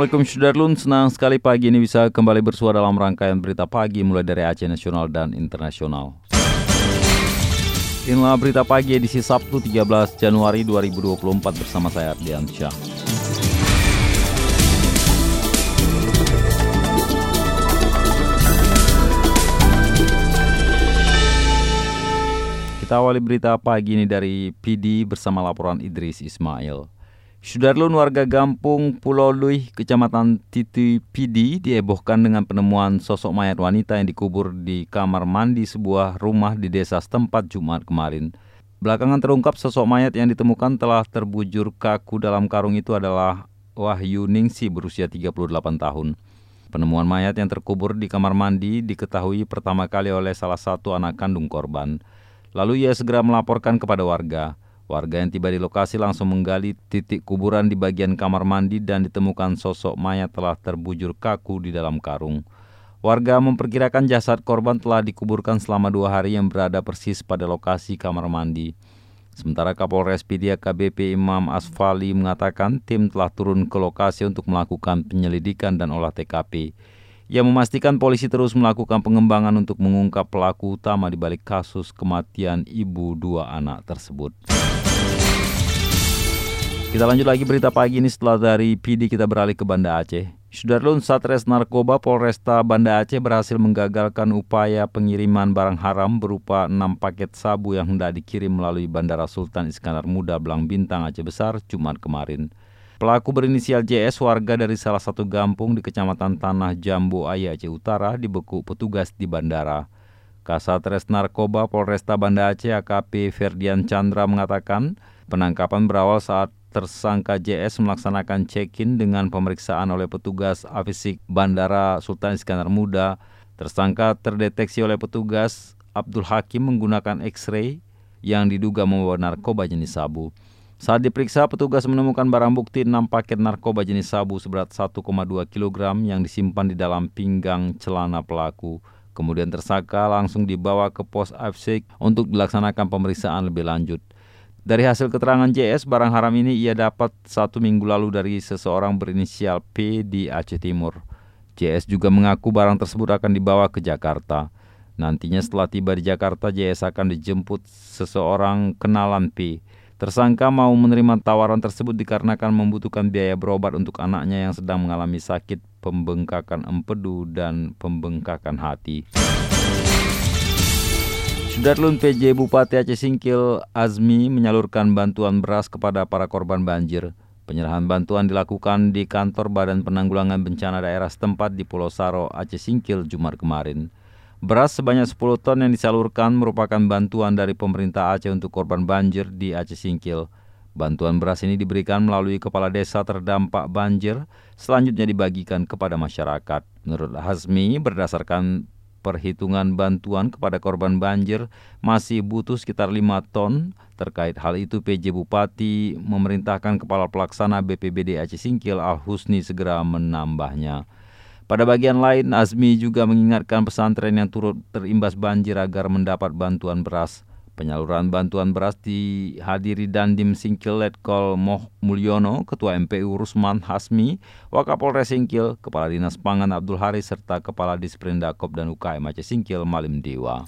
Assalamualaikum Sudarlun, senang sekali pagi ini bisa kembali bersuara dalam rangkaian berita pagi mulai dari Aceh Nasional dan Internasional. Inilah berita pagi edisi Sabtu 13 Januari 2024 bersama saya Ardian Syah. Kita awali berita pagi ini dari PD bersama laporan Idris Ismail. Sudarlun warga Gampung Pulau Lui, Kecamatan Titi Pidi diebohkan dengan penemuan sosok mayat wanita yang dikubur di kamar mandi sebuah rumah di desa setempat Jumat kemarin. Belakangan terungkap sosok mayat yang ditemukan telah terbujur kaku dalam karung itu adalah Wahyu Ningsi berusia 38 tahun. Penemuan mayat yang terkubur di kamar mandi diketahui pertama kali oleh salah satu anak kandung korban. Lalu ia segera melaporkan kepada warga. Warga yang tiba di lokasi langsung menggali titik kuburan di bagian kamar mandi dan ditemukan sosok mayat telah terbujur kaku di dalam karung. Warga memperkirakan jasad korban telah dikuburkan selama dua hari yang berada persis pada lokasi kamar mandi. Sementara Kapolres Pidia KBP Imam Asfali mengatakan tim telah turun ke lokasi untuk melakukan penyelidikan dan olah TKP. Ia memastikan polisi terus melakukan pengembangan untuk mengungkap pelaku utama di balik kasus kematian ibu dua anak tersebut. Kita lanjut lagi berita pagi ini setelah dari PD kita beralih ke Banda Aceh. Sudarlun Satres Narkoba Polresta Banda Aceh berhasil menggagalkan upaya pengiriman barang haram berupa 6 paket sabu yang hendak dikirim melalui Bandara Sultan Iskandar Muda Belang Bintang Aceh Besar Jumat kemarin. Pelaku berinisial JS warga dari salah satu gampung di Kecamatan Tanah Jambu Ayah Aceh Utara dibekuk petugas di bandara. Kasatres Narkoba Polresta Banda Aceh AKP Ferdian Chandra mengatakan penangkapan berawal saat tersangka JS melaksanakan check-in dengan pemeriksaan oleh petugas afisik Bandara Sultan Iskandar Muda. Tersangka terdeteksi oleh petugas Abdul Hakim menggunakan X-ray yang diduga membawa narkoba jenis sabu. Saat diperiksa, petugas menemukan barang bukti 6 paket narkoba jenis sabu seberat 1,2 kg yang disimpan di dalam pinggang celana pelaku. Kemudian tersangka langsung dibawa ke pos afsik untuk dilaksanakan pemeriksaan lebih lanjut. Dari hasil keterangan JS, barang haram ini ia dapat satu minggu lalu dari seseorang berinisial P di Aceh Timur. JS juga mengaku barang tersebut akan dibawa ke Jakarta. Nantinya setelah tiba di Jakarta, JS akan dijemput seseorang kenalan P. Tersangka mau menerima tawaran tersebut dikarenakan membutuhkan biaya berobat untuk anaknya yang sedang mengalami sakit pembengkakan empedu dan pembengkakan hati. Sudarlun PJ Bupati Aceh Singkil Azmi menyalurkan bantuan beras kepada para korban banjir. Penyerahan bantuan dilakukan di kantor Badan Penanggulangan Bencana Daerah setempat di Pulau Saro, Aceh Singkil, Jumat kemarin. Beras sebanyak 10 ton yang disalurkan merupakan bantuan dari pemerintah Aceh untuk korban banjir di Aceh Singkil. Bantuan beras ini diberikan melalui kepala desa terdampak banjir, selanjutnya dibagikan kepada masyarakat. Menurut Hazmi, berdasarkan perhitungan bantuan kepada korban banjir masih butuh sekitar 5 ton. Terkait hal itu, PJ Bupati memerintahkan Kepala Pelaksana BPBD Aceh Singkil Al-Husni segera menambahnya. Pada bagian lain, Azmi juga mengingatkan pesantren yang turut terimbas banjir agar mendapat bantuan beras. Penyaluran bantuan beras dihadiri Dandim Singkil Letkol Moh Mulyono, Ketua MPU Rusman Hasmi, Wakapolres Singkil, Kepala Dinas Pangan Abdul Haris, serta Kepala Disperindakob dan UKM Aceh Singkil Malim Dewa.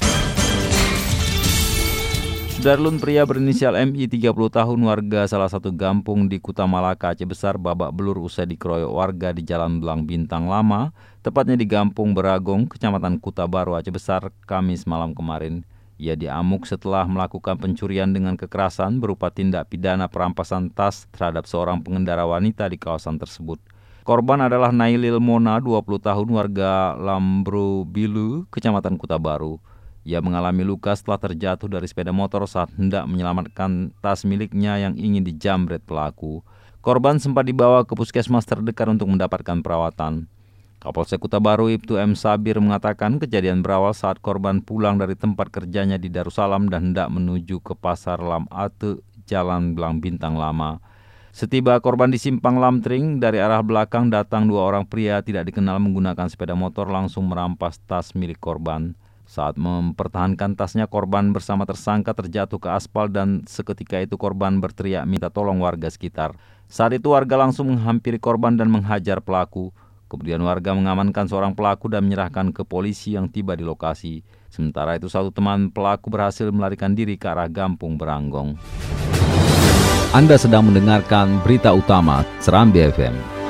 Sudarlun pria berinisial MI 30 tahun warga salah satu gampung di Kuta Malaka Aceh Besar babak belur usai dikeroyok warga di Jalan Belang Bintang Lama, tepatnya di Gampung Beragong, Kecamatan Kuta Baru Aceh Besar, Kamis malam kemarin. Ia diamuk setelah melakukan pencurian dengan kekerasan berupa tindak pidana perampasan tas terhadap seorang pengendara wanita di kawasan tersebut. Korban adalah Nailil Mona, 20 tahun warga Lambro Bilu, Kecamatan Kuta Baru. Ia mengalami luka setelah terjatuh dari sepeda motor saat hendak menyelamatkan tas miliknya yang ingin dijamret pelaku. Korban sempat dibawa ke puskesmas terdekat untuk mendapatkan perawatan. Kapolsek Kuta Baru Ibtu M. Sabir mengatakan kejadian berawal saat korban pulang dari tempat kerjanya di Darussalam dan hendak menuju ke Pasar Lam Ate, Jalan Belang Bintang Lama. Setiba korban di Simpang Lamtring, dari arah belakang datang dua orang pria tidak dikenal menggunakan sepeda motor langsung merampas tas milik korban. Saat mempertahankan tasnya, korban bersama tersangka terjatuh ke aspal dan seketika itu korban berteriak minta tolong warga sekitar. Saat itu warga langsung menghampiri korban dan menghajar pelaku. Kemudian warga mengamankan seorang pelaku dan menyerahkan ke polisi yang tiba di lokasi. Sementara itu satu teman pelaku berhasil melarikan diri ke arah Gampung Beranggong. Anda sedang mendengarkan berita utama Serambi FM.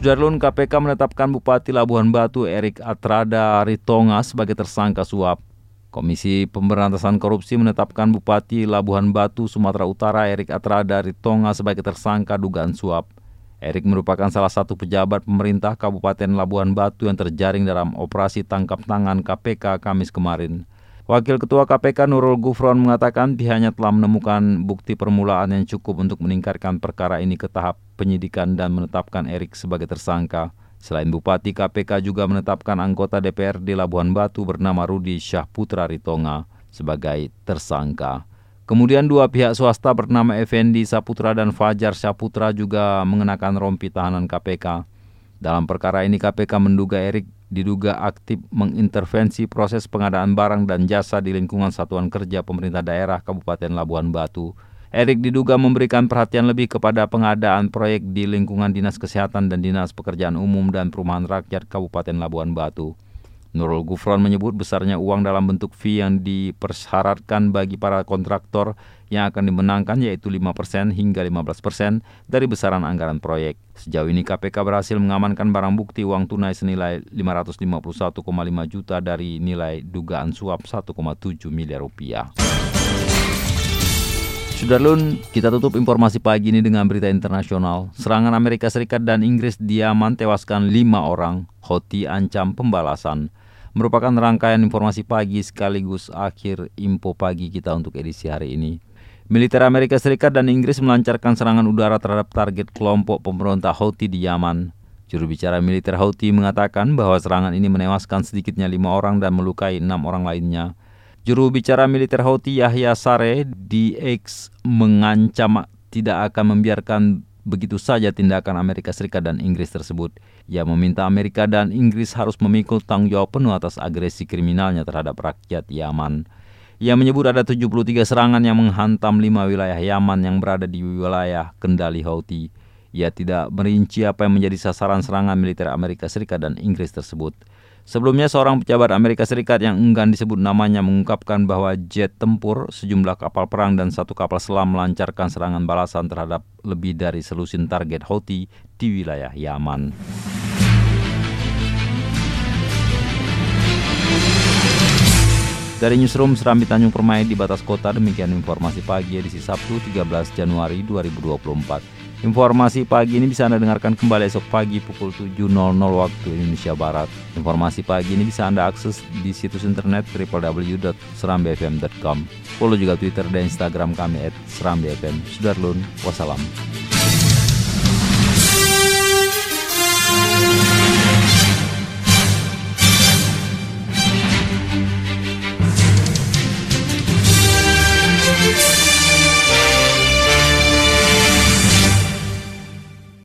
Sudarlun KPK menetapkan Bupati Labuhan Batu Erik Atrada Ritonga sebagai tersangka suap. Komisi Pemberantasan Korupsi menetapkan Bupati Labuhan Batu Sumatera Utara Erik Atrada Ritonga sebagai tersangka dugaan suap. Erik merupakan salah satu pejabat pemerintah Kabupaten Labuhan Batu yang terjaring dalam operasi tangkap tangan KPK Kamis kemarin. Wakil Ketua KPK Nurul Gufron mengatakan pihaknya telah menemukan bukti permulaan yang cukup untuk meningkatkan perkara ini ke tahap penyidikan dan menetapkan Erik sebagai tersangka. Selain Bupati, KPK juga menetapkan anggota DPRD Labuhan Batu bernama Rudi Syahputra Ritonga sebagai tersangka. Kemudian dua pihak swasta bernama Effendi Saputra dan Fajar Saputra juga mengenakan rompi tahanan KPK. Dalam perkara ini KPK menduga Erik diduga aktif mengintervensi proses pengadaan barang dan jasa di lingkungan Satuan Kerja Pemerintah Daerah Kabupaten Labuan Batu. Erik diduga memberikan perhatian lebih kepada pengadaan proyek di lingkungan Dinas Kesehatan dan Dinas Pekerjaan Umum dan Perumahan Rakyat Kabupaten Labuan Batu. Nurul Gufron menyebut besarnya uang dalam bentuk fee yang dipersyaratkan bagi para kontraktor yang akan dimenangkan yaitu 5% hingga 15% dari besaran anggaran proyek. Sejauh ini KPK berhasil mengamankan barang bukti uang tunai senilai 551,5 juta dari nilai dugaan suap 1,7 miliar rupiah. Sudarlun, kita tutup informasi pagi ini dengan berita internasional. Serangan Amerika Serikat dan Inggris di Yaman tewaskan lima orang. Houthi ancam pembalasan merupakan rangkaian informasi pagi sekaligus akhir info pagi kita untuk edisi hari ini. Militer Amerika Serikat dan Inggris melancarkan serangan udara terhadap target kelompok pemberontak Houthi di Yaman. Juru bicara militer Houthi mengatakan bahwa serangan ini menewaskan sedikitnya lima orang dan melukai enam orang lainnya. Juru bicara militer Houthi Yahya Sare di X mengancam tidak akan membiarkan begitu saja tindakan Amerika Serikat dan Inggris tersebut. Ia meminta Amerika dan Inggris harus memikul tanggung jawab penuh atas agresi kriminalnya terhadap rakyat Yaman. Ia menyebut ada 73 serangan yang menghantam lima wilayah Yaman yang berada di wilayah kendali Houthi. Ia tidak merinci apa yang menjadi sasaran serangan militer Amerika Serikat dan Inggris tersebut. Sebelumnya seorang pejabat Amerika Serikat yang enggan disebut namanya mengungkapkan bahwa jet tempur, sejumlah kapal perang dan satu kapal selam melancarkan serangan balasan terhadap lebih dari selusin target Houthi di wilayah Yaman. Dari Newsroom Serambi Tanjung Permai di batas kota, demikian informasi pagi edisi Sabtu 13 Januari 2024. Informasi pagi ini bisa Anda dengarkan kembali esok pagi pukul 7.00 waktu Indonesia Barat. Informasi pagi ini bisa Anda akses di situs internet www.serambifm.com. Follow juga Twitter dan Instagram kami at serambifm. Sudarlun, wassalam.